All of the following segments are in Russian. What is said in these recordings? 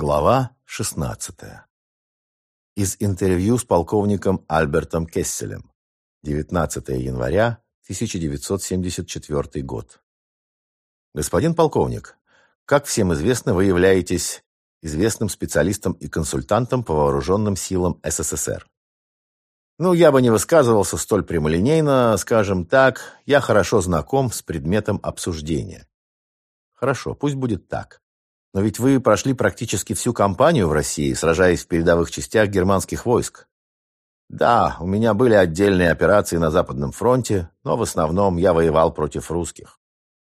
Глава 16. Из интервью с полковником Альбертом Кесселем. 19 января 1974 год. Господин полковник, как всем известно, вы являетесь известным специалистом и консультантом по вооруженным силам СССР. Ну, я бы не высказывался столь прямолинейно, скажем так, я хорошо знаком с предметом обсуждения. Хорошо, пусть будет так. Но ведь вы прошли практически всю кампанию в России, сражаясь в передовых частях германских войск. Да, у меня были отдельные операции на Западном фронте, но в основном я воевал против русских.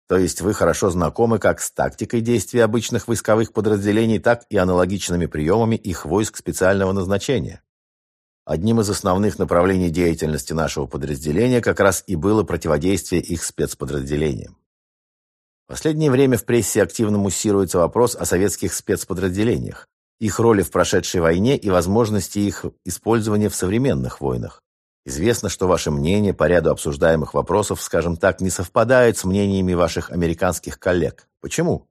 То есть вы хорошо знакомы как с тактикой действий обычных войсковых подразделений, так и аналогичными приемами их войск специального назначения. Одним из основных направлений деятельности нашего подразделения как раз и было противодействие их спецподразделениям. В последнее время в прессе активно муссируется вопрос о советских спецподразделениях, их роли в прошедшей войне и возможности их использования в современных войнах. Известно, что ваше мнение по ряду обсуждаемых вопросов, скажем так, не совпадает с мнениями ваших американских коллег. Почему?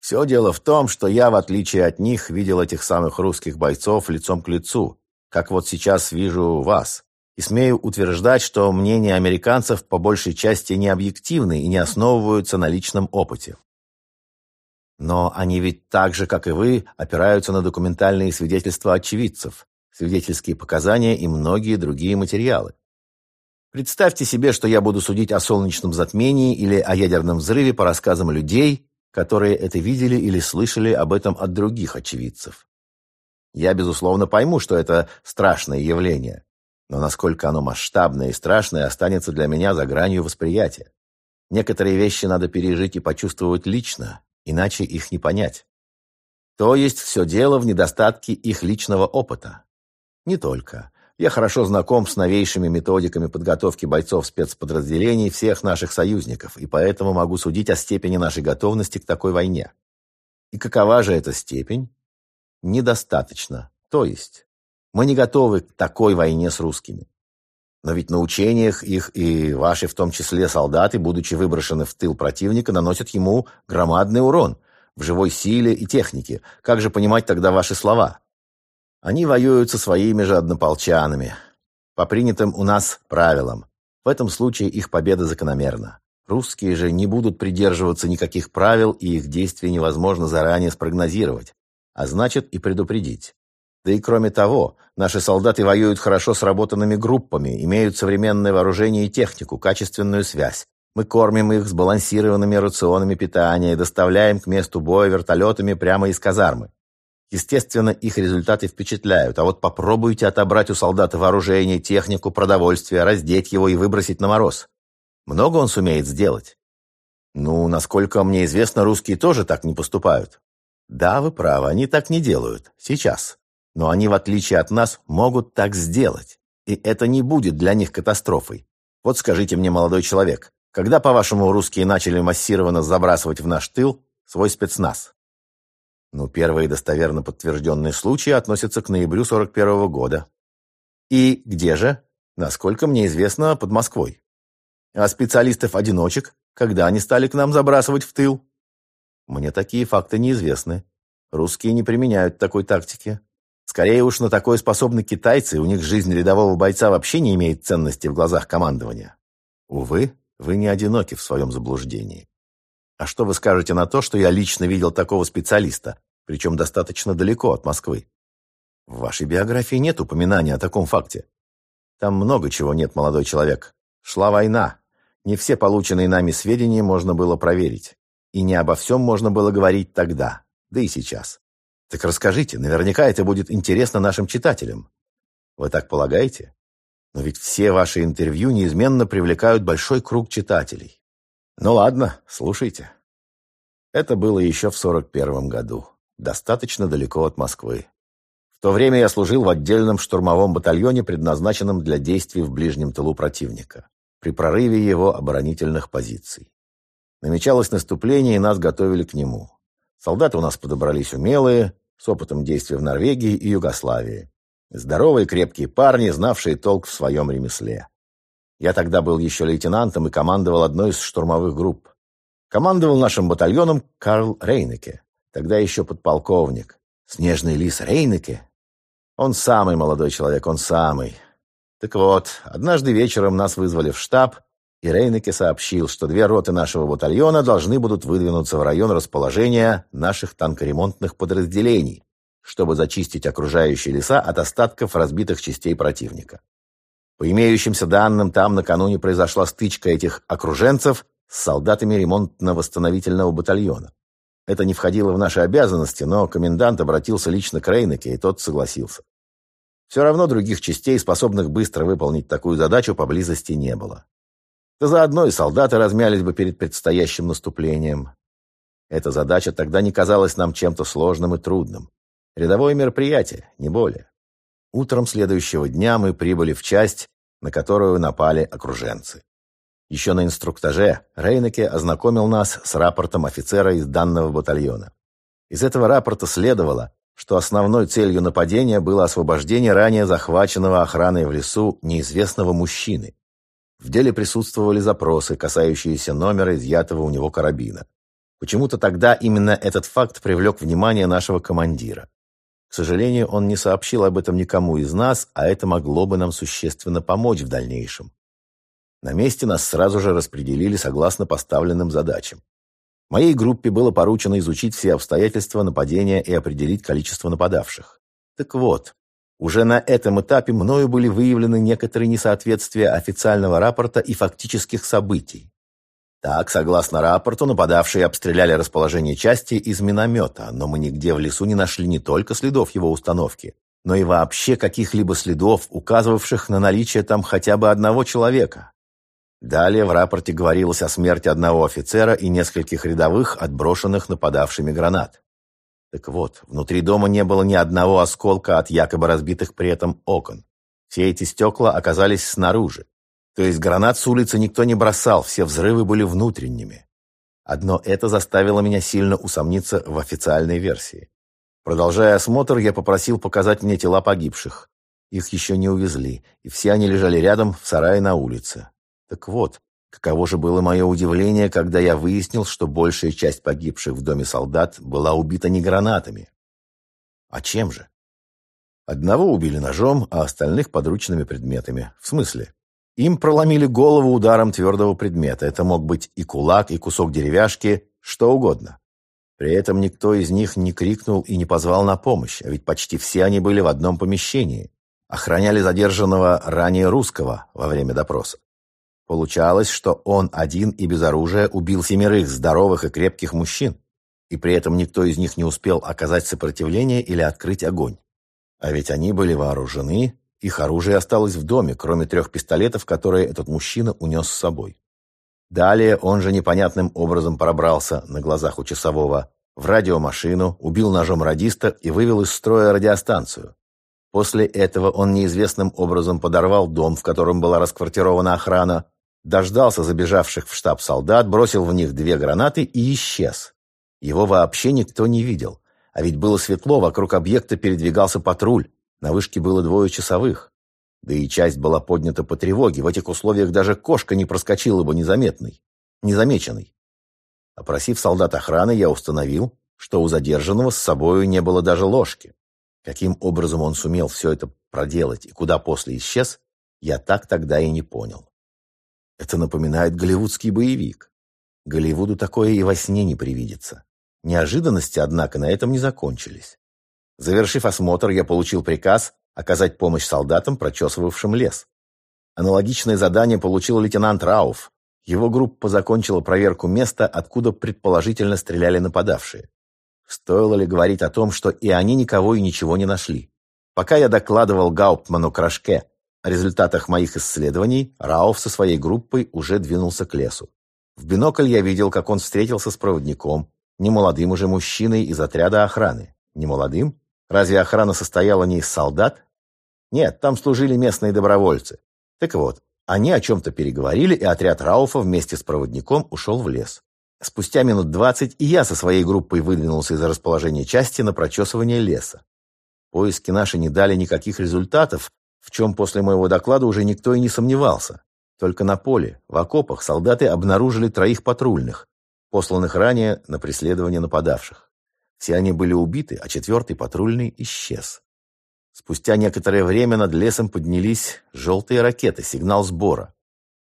Все дело в том, что я, в отличие от них, видел этих самых русских бойцов лицом к лицу, как вот сейчас вижу вас и смею утверждать, что мнения американцев по большей части не объективны и не основываются на личном опыте. Но они ведь так же, как и вы, опираются на документальные свидетельства очевидцев, свидетельские показания и многие другие материалы. Представьте себе, что я буду судить о солнечном затмении или о ядерном взрыве по рассказам людей, которые это видели или слышали об этом от других очевидцев. Я, безусловно, пойму, что это страшное явление. Но насколько оно масштабное и страшное, останется для меня за гранью восприятия. Некоторые вещи надо пережить и почувствовать лично, иначе их не понять. То есть все дело в недостатке их личного опыта. Не только. Я хорошо знаком с новейшими методиками подготовки бойцов спецподразделений всех наших союзников, и поэтому могу судить о степени нашей готовности к такой войне. И какова же эта степень? Недостаточно. То есть мы не готовы к такой войне с русскими. Но ведь на учениях их и ваши, в том числе солдаты, будучи выброшены в тыл противника, наносят ему громадный урон в живой силе и технике. Как же понимать тогда ваши слова? Они воюют со своими же однополчанами, по принятым у нас правилам. В этом случае их победа закономерна. Русские же не будут придерживаться никаких правил, и их действия невозможно заранее спрогнозировать, а значит и предупредить. Да и кроме того, наши солдаты воюют хорошо сработанными группами, имеют современное вооружение и технику, качественную связь. Мы кормим их сбалансированными рационами питания и доставляем к месту боя вертолетами прямо из казармы. Естественно, их результаты впечатляют, а вот попробуйте отобрать у солдата вооружение, технику, продовольствие, раздеть его и выбросить на мороз. Много он сумеет сделать? Ну, насколько мне известно, русские тоже так не поступают. Да, вы правы, они так не делают. Сейчас. Но они, в отличие от нас, могут так сделать. И это не будет для них катастрофой. Вот скажите мне, молодой человек, когда, по-вашему, русские начали массированно забрасывать в наш тыл свой спецназ? Ну, первые достоверно подтвержденные случаи относятся к ноябрю 41 -го года. И где же? Насколько мне известно, под Москвой. А специалистов-одиночек, когда они стали к нам забрасывать в тыл? Мне такие факты неизвестны. Русские не применяют такой тактики. Скорее уж на такое способны китайцы, у них жизнь рядового бойца вообще не имеет ценности в глазах командования. Увы, вы не одиноки в своем заблуждении. А что вы скажете на то, что я лично видел такого специалиста, причем достаточно далеко от Москвы? В вашей биографии нет упоминания о таком факте. Там много чего нет, молодой человек. Шла война. Не все полученные нами сведения можно было проверить. И не обо всем можно было говорить тогда, да и сейчас. Так расскажите, наверняка это будет интересно нашим читателям. Вы так полагаете? Но ведь все ваши интервью неизменно привлекают большой круг читателей. Ну ладно, слушайте. Это было еще в 41 году, достаточно далеко от Москвы. В то время я служил в отдельном штурмовом батальоне, предназначенном для действий в ближнем тылу противника, при прорыве его оборонительных позиций. Намечалось наступление, и нас готовили к нему. Солдаты у нас подобрались умелые, с опытом действий в Норвегии и Югославии. Здоровые крепкие парни, знавшие толк в своем ремесле. Я тогда был еще лейтенантом и командовал одной из штурмовых групп. Командовал нашим батальоном Карл Рейнеке, Тогда еще подполковник. Снежный лис Рейнеке. Он самый молодой человек, он самый. Так вот, однажды вечером нас вызвали в штаб, и Рейнеке сообщил, что две роты нашего батальона должны будут выдвинуться в район расположения наших танкоремонтных подразделений, чтобы зачистить окружающие леса от остатков разбитых частей противника. По имеющимся данным, там накануне произошла стычка этих окруженцев с солдатами ремонтно-восстановительного батальона. Это не входило в наши обязанности, но комендант обратился лично к Рейнеке, и тот согласился. Все равно других частей, способных быстро выполнить такую задачу, поблизости не было. Да заодно и солдаты размялись бы перед предстоящим наступлением. Эта задача тогда не казалась нам чем-то сложным и трудным. Рядовое мероприятие, не более. Утром следующего дня мы прибыли в часть, на которую напали окруженцы. Еще на инструктаже Рейнеке ознакомил нас с рапортом офицера из данного батальона. Из этого рапорта следовало, что основной целью нападения было освобождение ранее захваченного охраной в лесу неизвестного мужчины. В деле присутствовали запросы, касающиеся номера изъятого у него карабина. Почему-то тогда именно этот факт привлек внимание нашего командира. К сожалению, он не сообщил об этом никому из нас, а это могло бы нам существенно помочь в дальнейшем. На месте нас сразу же распределили согласно поставленным задачам. Моей группе было поручено изучить все обстоятельства нападения и определить количество нападавших. Так вот, уже на этом этапе мною были выявлены некоторые несоответствия официального рапорта и фактических событий. Так, согласно рапорту, нападавшие обстреляли расположение части из миномета, но мы нигде в лесу не нашли не только следов его установки, но и вообще каких-либо следов, указывавших на наличие там хотя бы одного человека. Далее в рапорте говорилось о смерти одного офицера и нескольких рядовых, отброшенных нападавшими гранат. Так вот, внутри дома не было ни одного осколка от якобы разбитых при этом окон. Все эти стекла оказались снаружи. То есть гранат с улицы никто не бросал, все взрывы были внутренними. Одно это заставило меня сильно усомниться в официальной версии. Продолжая осмотр, я попросил показать мне тела погибших. Их еще не увезли, и все они лежали рядом в сарае на улице. Так вот, каково же было мое удивление, когда я выяснил, что большая часть погибших в доме солдат была убита не гранатами. А чем же? Одного убили ножом, а остальных подручными предметами. В смысле? Им проломили голову ударом твердого предмета. Это мог быть и кулак, и кусок деревяшки, что угодно. При этом никто из них не крикнул и не позвал на помощь, а ведь почти все они были в одном помещении. Охраняли задержанного ранее русского во время допроса. Получалось, что он один и без оружия убил семерых здоровых и крепких мужчин, и при этом никто из них не успел оказать сопротивление или открыть огонь. А ведь они были вооружены, их оружие осталось в доме, кроме трех пистолетов, которые этот мужчина унес с собой. Далее он же непонятным образом пробрался на глазах у часового в радиомашину, убил ножом радиста и вывел из строя радиостанцию. После этого он неизвестным образом подорвал дом, в котором была расквартирована охрана, дождался забежавших в штаб солдат, бросил в них две гранаты и исчез. Его вообще никто не видел. А ведь было светло, вокруг объекта передвигался патруль. На вышке было двое часовых. Да и часть была поднята по тревоге. В этих условиях даже кошка не проскочила бы незаметной, незамеченной. Опросив солдат охраны, я установил, что у задержанного с собою не было даже ложки. Каким образом он сумел все это проделать и куда после исчез, я так тогда и не понял. Это напоминает голливудский боевик. Голливуду такое и во сне не привидится. Неожиданности, однако, на этом не закончились. Завершив осмотр, я получил приказ оказать помощь солдатам, прочесывавшим лес. Аналогичное задание получил лейтенант Рауф. Его группа закончила проверку места, откуда предположительно стреляли нападавшие. Стоило ли говорить о том, что и они никого и ничего не нашли? Пока я докладывал Гауптману Крашке о результатах моих исследований, Рауф со своей группой уже двинулся к лесу. В бинокль я видел, как он встретился с проводником, немолодым уже мужчиной из отряда охраны. Немолодым? Разве охрана состояла не из солдат? Нет, там служили местные добровольцы. Так вот, они о чем-то переговорили, и отряд Рауфа вместе с проводником ушел в лес. Спустя минут двадцать и я со своей группой выдвинулся из расположения части на прочесывание леса. Поиски наши не дали никаких результатов, в чем после моего доклада уже никто и не сомневался. Только на поле, в окопах, солдаты обнаружили троих патрульных, посланных ранее на преследование нападавших. Все они были убиты, а четвертый патрульный исчез. Спустя некоторое время над лесом поднялись желтые ракеты, сигнал сбора.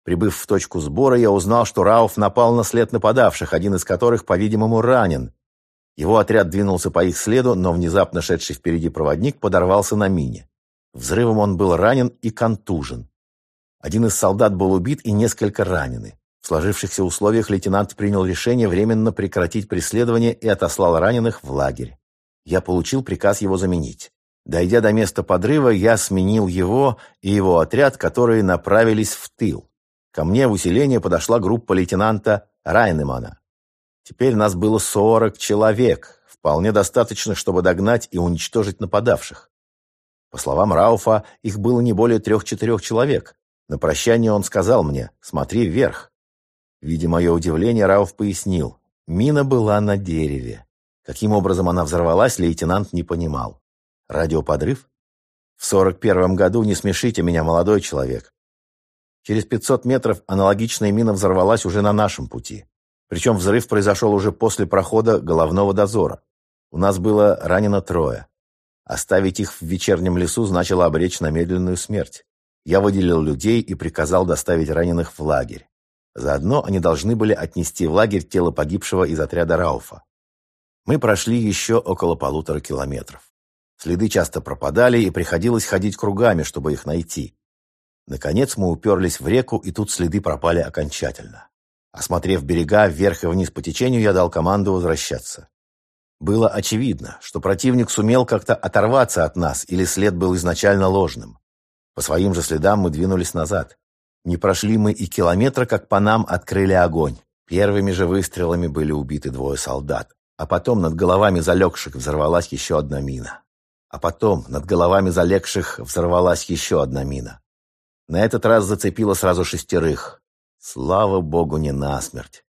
Прибыв в точку сбора, я узнал, что Рауф напал на след нападавших, один из которых, по-видимому, ранен. Его отряд двинулся по их следу, но внезапно шедший впереди проводник подорвался на мине. Взрывом он был ранен и контужен. Один из солдат был убит и несколько ранены. В сложившихся условиях лейтенант принял решение временно прекратить преследование и отослал раненых в лагерь. Я получил приказ его заменить. Дойдя до места подрыва, я сменил его и его отряд, которые направились в тыл. Ко мне в усиление подошла группа лейтенанта Райнемана. Теперь нас было 40 человек, вполне достаточно, чтобы догнать и уничтожить нападавших. По словам Рауфа, их было не более трех-четырех человек. На прощание он сказал мне «смотри вверх». Видя мое удивление, Рауф пояснил. Мина была на дереве. Каким образом она взорвалась, лейтенант не понимал. Радиоподрыв? В сорок первом году не смешите меня, молодой человек. Через 500 метров аналогичная мина взорвалась уже на нашем пути. Причем взрыв произошел уже после прохода головного дозора. У нас было ранено трое. Оставить их в вечернем лесу значило обречь на медленную смерть. Я выделил людей и приказал доставить раненых в лагерь. Заодно они должны были отнести в лагерь тело погибшего из отряда Рауфа. Мы прошли еще около полутора километров. Следы часто пропадали, и приходилось ходить кругами, чтобы их найти. Наконец мы уперлись в реку, и тут следы пропали окончательно. Осмотрев берега вверх и вниз по течению, я дал команду возвращаться. Было очевидно, что противник сумел как-то оторваться от нас, или след был изначально ложным. По своим же следам мы двинулись назад. Не прошли мы и километра, как по нам открыли огонь. Первыми же выстрелами были убиты двое солдат. А потом над головами залегших взорвалась еще одна мина. А потом над головами залегших взорвалась еще одна мина. На этот раз зацепило сразу шестерых. Слава богу, не насмерть.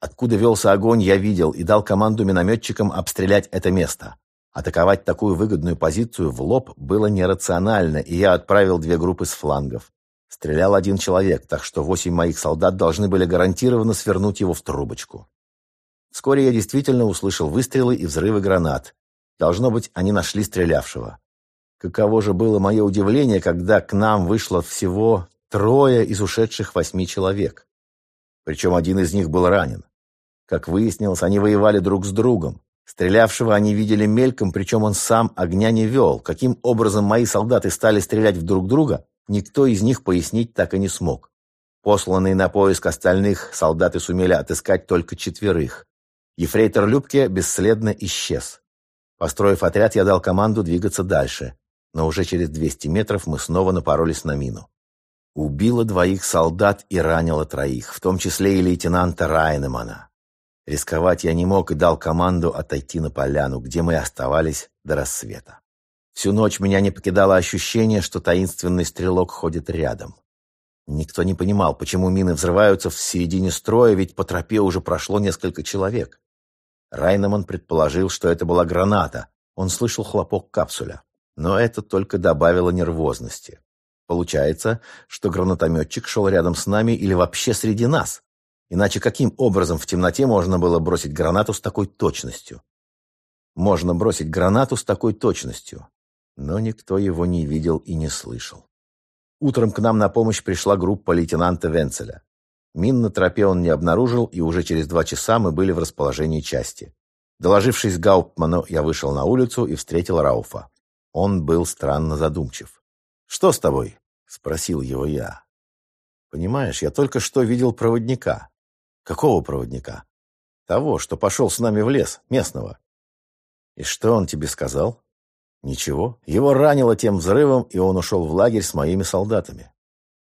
Откуда велся огонь, я видел и дал команду минометчикам обстрелять это место. Атаковать такую выгодную позицию в лоб было нерационально, и я отправил две группы с флангов. Стрелял один человек, так что восемь моих солдат должны были гарантированно свернуть его в трубочку. Вскоре я действительно услышал выстрелы и взрывы гранат. Должно быть, они нашли стрелявшего. Каково же было мое удивление, когда к нам вышло всего трое из ушедших восьми человек. Причем один из них был ранен. Как выяснилось, они воевали друг с другом. Стрелявшего они видели мельком, причем он сам огня не вел. Каким образом мои солдаты стали стрелять в друг друга, никто из них пояснить так и не смог. Посланные на поиск остальных солдаты сумели отыскать только четверых. Ефрейтор Любке бесследно исчез. Построив отряд, я дал команду двигаться дальше, но уже через 200 метров мы снова напоролись на мину. Убило двоих солдат и ранило троих, в том числе и лейтенанта Райнемана. Рисковать я не мог и дал команду отойти на поляну, где мы оставались до рассвета. Всю ночь меня не покидало ощущение, что таинственный стрелок ходит рядом. Никто не понимал, почему мины взрываются в середине строя, ведь по тропе уже прошло несколько человек. Райнеман предположил, что это была граната. Он слышал хлопок капсуля. Но это только добавило нервозности. Получается, что гранатометчик шел рядом с нами или вообще среди нас. Иначе каким образом в темноте можно было бросить гранату с такой точностью? Можно бросить гранату с такой точностью. Но никто его не видел и не слышал. Утром к нам на помощь пришла группа лейтенанта Венцеля. Мин на тропе он не обнаружил, и уже через два часа мы были в расположении части. Доложившись Гауптману, я вышел на улицу и встретил Рауфа. Он был странно задумчив. «Что с тобой?» — спросил его я. «Понимаешь, я только что видел проводника». «Какого проводника?» «Того, что пошел с нами в лес, местного». «И что он тебе сказал?» «Ничего. Его ранило тем взрывом, и он ушел в лагерь с моими солдатами.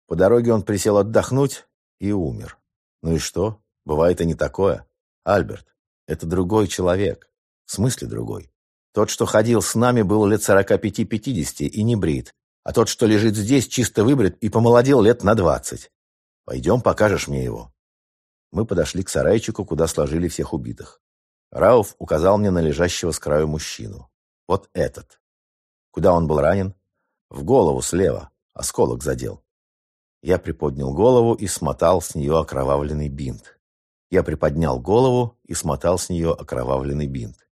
По дороге он присел отдохнуть, и умер. Ну и что? Бывает и не такое. Альберт, это другой человек. В смысле другой? Тот, что ходил с нами, был лет сорока пяти-пятидесяти и не брит, а тот, что лежит здесь, чисто выбрит и помолодел лет на двадцать. Пойдем, покажешь мне его. Мы подошли к сарайчику, куда сложили всех убитых. Рауф указал мне на лежащего с краю мужчину. Вот этот. Куда он был ранен? В голову слева. Осколок задел. Я приподнял голову и смотал с нее окровавленный бинт. Я приподнял голову и смотал с нее окровавленный бинт.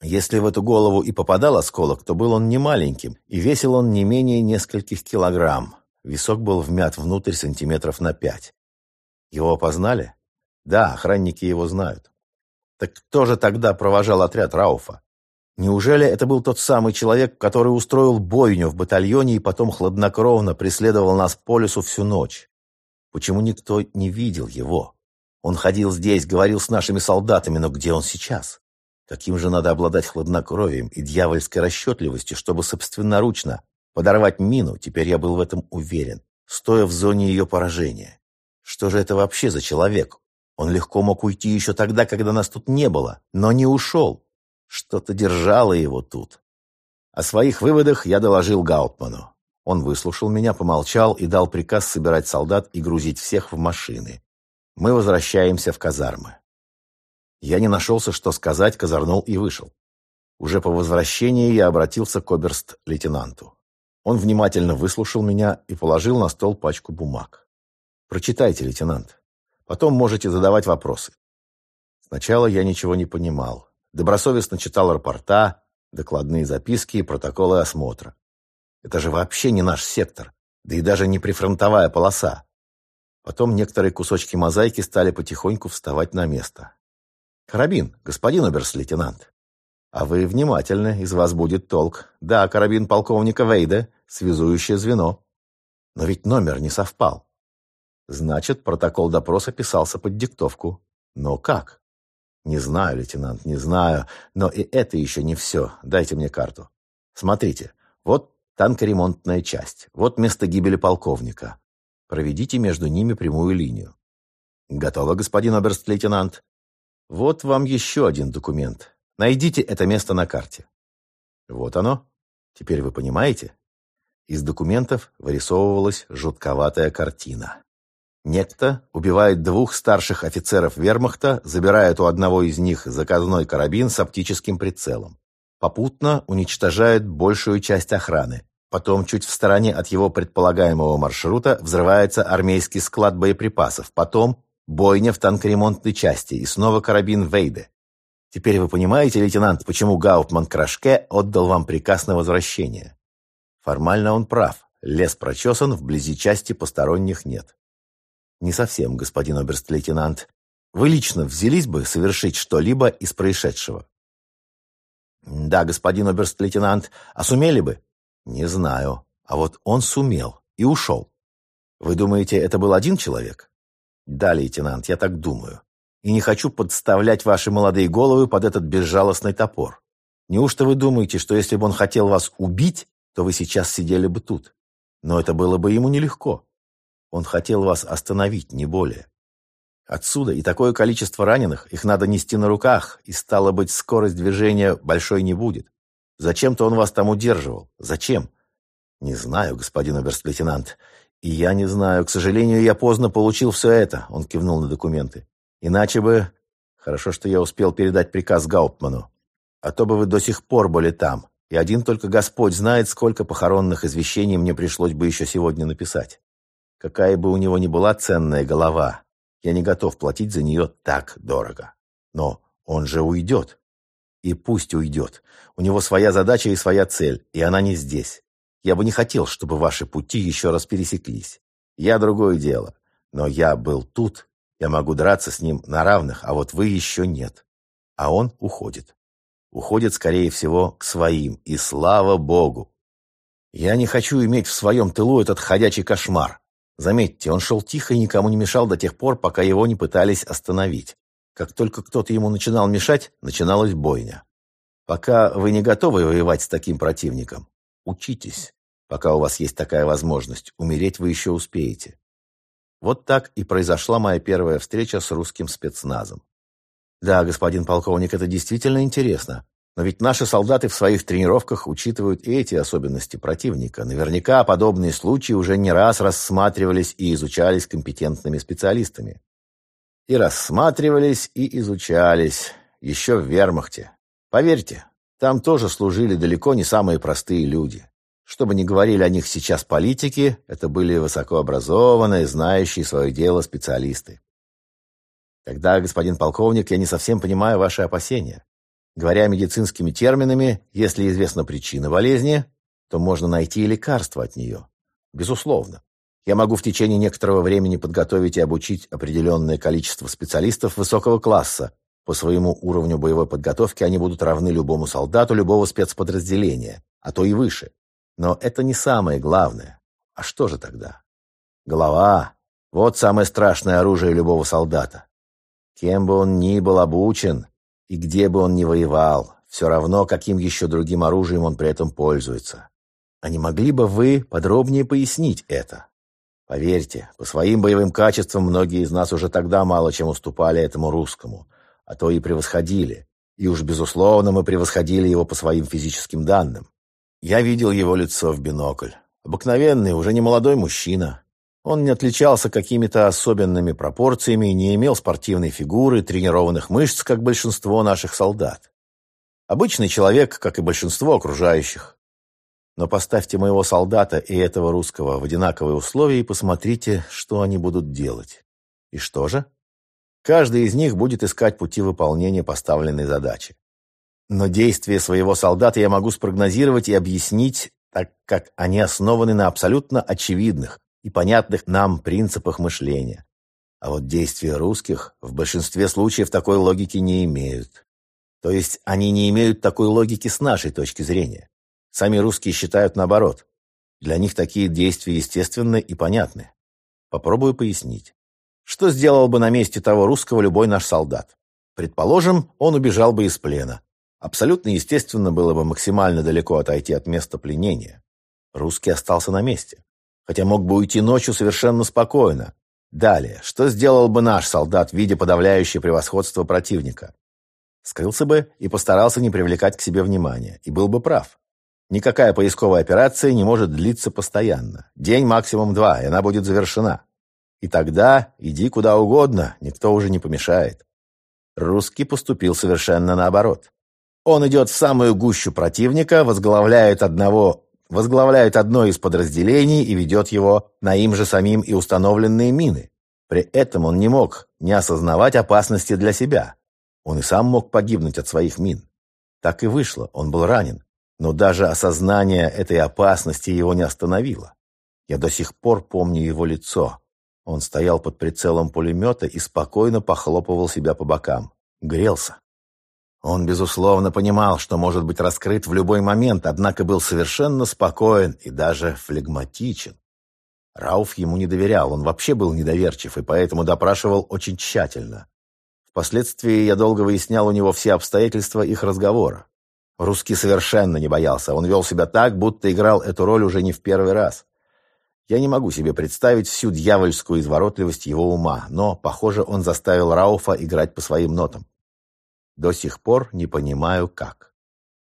Если в эту голову и попадал осколок, то был он не маленьким, и весил он не менее нескольких килограмм. Висок был вмят внутрь сантиметров на пять. Его опознали? Да, охранники его знают. Так кто же тогда провожал отряд Рауфа? Неужели это был тот самый человек, который устроил бойню в батальоне и потом хладнокровно преследовал нас по лесу всю ночь? Почему никто не видел его? Он ходил здесь, говорил с нашими солдатами, но где он сейчас? Каким же надо обладать хладнокровием и дьявольской расчетливостью, чтобы собственноручно подорвать мину, теперь я был в этом уверен, стоя в зоне ее поражения. Что же это вообще за человек? Он легко мог уйти еще тогда, когда нас тут не было, но не ушел. Что-то держало его тут. О своих выводах я доложил Гаутману. Он выслушал меня, помолчал и дал приказ собирать солдат и грузить всех в машины. Мы возвращаемся в казармы. Я не нашелся, что сказать, козырнул и вышел. Уже по возвращении я обратился к оберст-лейтенанту. Он внимательно выслушал меня и положил на стол пачку бумаг. «Прочитайте, лейтенант. Потом можете задавать вопросы». Сначала я ничего не понимал. Добросовестно читал рапорта, докладные записки и протоколы осмотра. Это же вообще не наш сектор, да и даже не прифронтовая полоса. Потом некоторые кусочки мозаики стали потихоньку вставать на место. «Карабин, господин оберст-лейтенант». «А вы внимательны, из вас будет толк. Да, карабин полковника Вейда, связующее звено». «Но ведь номер не совпал». «Значит, протокол допроса писался под диктовку. Но как?» «Не знаю, лейтенант, не знаю. Но и это еще не все. Дайте мне карту. Смотрите, вот танкоремонтная часть. Вот место гибели полковника. Проведите между ними прямую линию». «Готово, господин оберст-лейтенант?» Вот вам еще один документ. Найдите это место на карте. Вот оно. Теперь вы понимаете? Из документов вырисовывалась жутковатая картина. Некто убивает двух старших офицеров вермахта, забирает у одного из них заказной карабин с оптическим прицелом. Попутно уничтожает большую часть охраны. Потом, чуть в стороне от его предполагаемого маршрута, взрывается армейский склад боеприпасов. Потом Бойня в танкоремонтной части и снова карабин Вейде. Теперь вы понимаете, лейтенант, почему Гауптман Крашке отдал вам приказ на возвращение? Формально он прав. Лес прочесан, вблизи части посторонних нет. Не совсем, господин оберст-лейтенант. Вы лично взялись бы совершить что-либо из происшедшего? Да, господин оберст-лейтенант. А сумели бы? Не знаю. А вот он сумел и ушел. Вы думаете, это был один человек? Да, лейтенант, я так думаю. И не хочу подставлять ваши молодые головы под этот безжалостный топор. Неужто вы думаете, что если бы он хотел вас убить, то вы сейчас сидели бы тут? Но это было бы ему нелегко. Он хотел вас остановить, не более. Отсюда и такое количество раненых, их надо нести на руках, и, стало быть, скорость движения большой не будет. Зачем-то он вас там удерживал. Зачем? Не знаю, господин оберст-лейтенант. «И я не знаю. К сожалению, я поздно получил все это», — он кивнул на документы. «Иначе бы...» «Хорошо, что я успел передать приказ Гауптману. А то бы вы до сих пор были там. И один только Господь знает, сколько похоронных извещений мне пришлось бы еще сегодня написать. Какая бы у него ни была ценная голова, я не готов платить за нее так дорого. Но он же уйдет. И пусть уйдет. У него своя задача и своя цель, и она не здесь. Я бы не хотел, чтобы ваши пути еще раз пересеклись. Я другое дело. Но я был тут, я могу драться с ним на равных, а вот вы еще нет. А он уходит. Уходит, скорее всего, к своим. И слава Богу! Я не хочу иметь в своем тылу этот ходячий кошмар. Заметьте, он шел тихо и никому не мешал до тех пор, пока его не пытались остановить. Как только кто-то ему начинал мешать, начиналась бойня. Пока вы не готовы воевать с таким противником, Учитесь, пока у вас есть такая возможность. Умереть вы еще успеете. Вот так и произошла моя первая встреча с русским спецназом. Да, господин полковник, это действительно интересно. Но ведь наши солдаты в своих тренировках учитывают и эти особенности противника. Наверняка подобные случаи уже не раз рассматривались и изучались компетентными специалистами. И рассматривались, и изучались. Еще в вермахте. Поверьте, там тоже служили далеко не самые простые люди. Что бы ни говорили о них сейчас политики, это были высокообразованные, знающие свое дело специалисты. Тогда, господин полковник, я не совсем понимаю ваши опасения. Говоря медицинскими терминами, если известна причина болезни, то можно найти и лекарство от нее. Безусловно. Я могу в течение некоторого времени подготовить и обучить определенное количество специалистов высокого класса. По своему уровню боевой подготовки они будут равны любому солдату любого спецподразделения, а то и выше. Но это не самое главное. А что же тогда? Голова. Вот самое страшное оружие любого солдата. Кем бы он ни был обучен, и где бы он ни воевал, все равно, каким еще другим оружием он при этом пользуется. А не могли бы вы подробнее пояснить это? Поверьте, по своим боевым качествам многие из нас уже тогда мало чем уступали этому русскому, а то и превосходили. И уж, безусловно, мы превосходили его по своим физическим данным. Я видел его лицо в бинокль. Обыкновенный, уже не молодой мужчина. Он не отличался какими-то особенными пропорциями и не имел спортивной фигуры, тренированных мышц, как большинство наших солдат. Обычный человек, как и большинство окружающих. Но поставьте моего солдата и этого русского в одинаковые условия и посмотрите, что они будут делать. И что же? Каждый из них будет искать пути выполнения поставленной задачи. Но действия своего солдата я могу спрогнозировать и объяснить, так как они основаны на абсолютно очевидных и понятных нам принципах мышления. А вот действия русских в большинстве случаев такой логики не имеют. То есть они не имеют такой логики с нашей точки зрения. Сами русские считают наоборот. Для них такие действия естественны и понятны. Попробую пояснить. Что сделал бы на месте того русского любой наш солдат? Предположим, он убежал бы из плена. Абсолютно естественно было бы максимально далеко отойти от места пленения. Русский остался на месте. Хотя мог бы уйти ночью совершенно спокойно. Далее, что сделал бы наш солдат, видя подавляющее превосходство противника? Скрылся бы и постарался не привлекать к себе внимания. И был бы прав. Никакая поисковая операция не может длиться постоянно. День максимум два, и она будет завершена. И тогда иди куда угодно, никто уже не помешает. Русский поступил совершенно наоборот. Он идет в самую гущу противника, возглавляет одного возглавляет одно из подразделений и ведет его на им же самим и установленные мины. При этом он не мог не осознавать опасности для себя. Он и сам мог погибнуть от своих мин. Так и вышло, он был ранен. Но даже осознание этой опасности его не остановило. Я до сих пор помню его лицо. Он стоял под прицелом пулемета и спокойно похлопывал себя по бокам. Грелся. Он, безусловно, понимал, что может быть раскрыт в любой момент, однако был совершенно спокоен и даже флегматичен. Рауф ему не доверял, он вообще был недоверчив и поэтому допрашивал очень тщательно. Впоследствии я долго выяснял у него все обстоятельства их разговора. Русский совершенно не боялся, он вел себя так, будто играл эту роль уже не в первый раз. Я не могу себе представить всю дьявольскую изворотливость его ума, но, похоже, он заставил Рауфа играть по своим нотам. До сих пор не понимаю, как.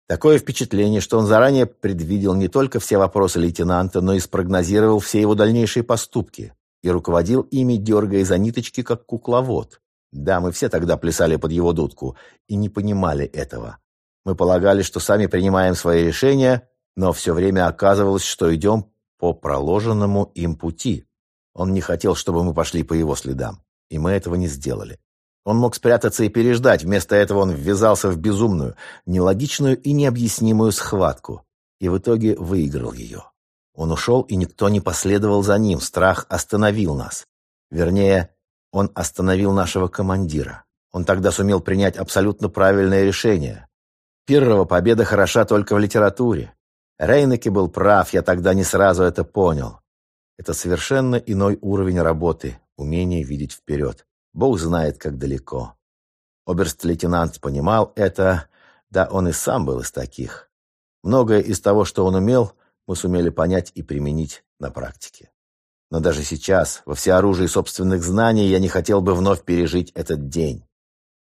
Такое впечатление, что он заранее предвидел не только все вопросы лейтенанта, но и спрогнозировал все его дальнейшие поступки и руководил ими, дергая за ниточки, как кукловод. Да, мы все тогда плясали под его дудку и не понимали этого. Мы полагали, что сами принимаем свои решения, но все время оказывалось, что идем по проложенному им пути. Он не хотел, чтобы мы пошли по его следам, и мы этого не сделали. Он мог спрятаться и переждать, вместо этого он ввязался в безумную, нелогичную и необъяснимую схватку, и в итоге выиграл ее. Он ушел, и никто не последовал за ним, страх остановил нас. Вернее, он остановил нашего командира. Он тогда сумел принять абсолютно правильное решение. Пиррова победа хороша только в литературе. Рейнеке был прав, я тогда не сразу это понял. Это совершенно иной уровень работы, умение видеть вперед. Бог знает, как далеко. Оберст-лейтенант понимал это, да он и сам был из таких. Многое из того, что он умел, мы сумели понять и применить на практике. Но даже сейчас, во всеоружии собственных знаний, я не хотел бы вновь пережить этот день.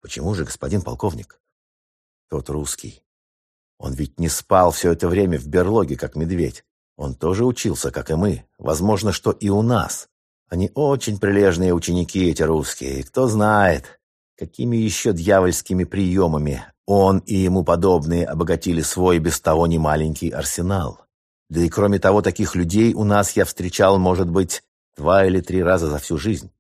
Почему же, господин полковник? Тот русский. Он ведь не спал все это время в берлоге, как медведь. Он тоже учился, как и мы. Возможно, что и у нас. Они очень прилежные ученики, эти русские. Кто знает, какими еще дьявольскими приемами он и ему подобные обогатили свой без того немаленький арсенал. Да и кроме того, таких людей у нас я встречал, может быть, два или три раза за всю жизнь.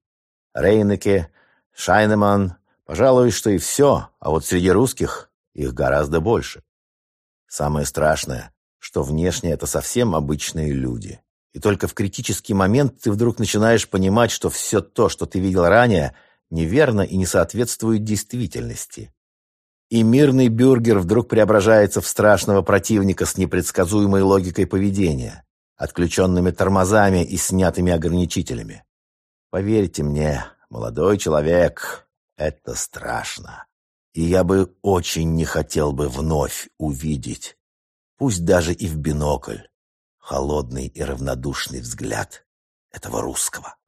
Рейнеке, Шайнеман, пожалуй, что и все. А вот среди русских Их гораздо больше. Самое страшное, что внешне это совсем обычные люди. И только в критический момент ты вдруг начинаешь понимать, что все то, что ты видел ранее, неверно и не соответствует действительности. И мирный бюргер вдруг преображается в страшного противника с непредсказуемой логикой поведения, отключенными тормозами и снятыми ограничителями. Поверьте мне, молодой человек, это страшно. И я бы очень не хотел бы вновь увидеть, пусть даже и в бинокль, холодный и равнодушный взгляд этого русского.